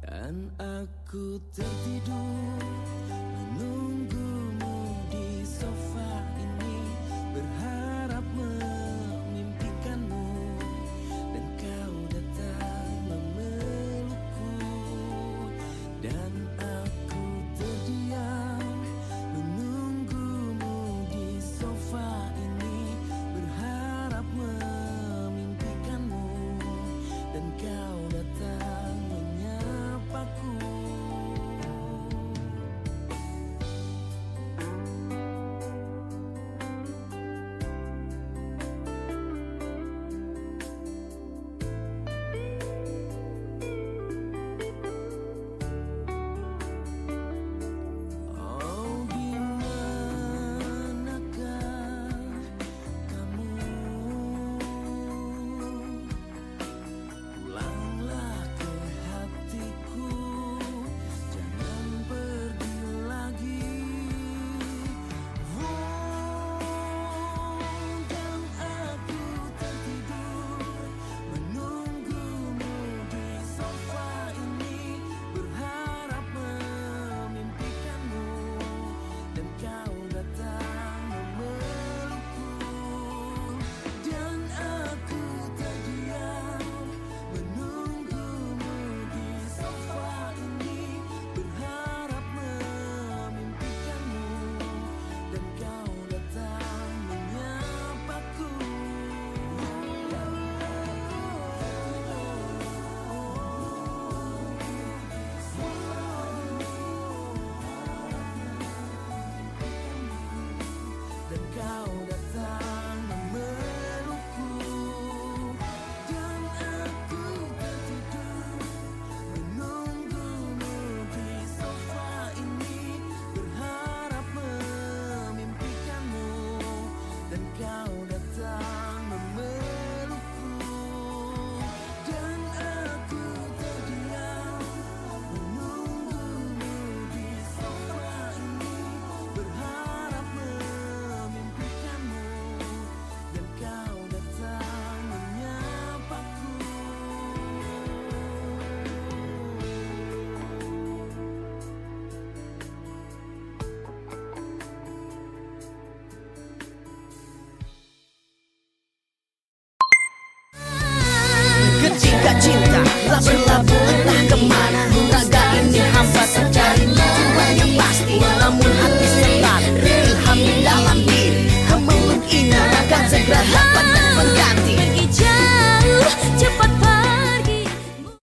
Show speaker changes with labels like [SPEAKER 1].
[SPEAKER 1] Dan aku tertidur menunggumu di sofa ini Berharap memimpikanmu. Dan kau datang memelukku. Dan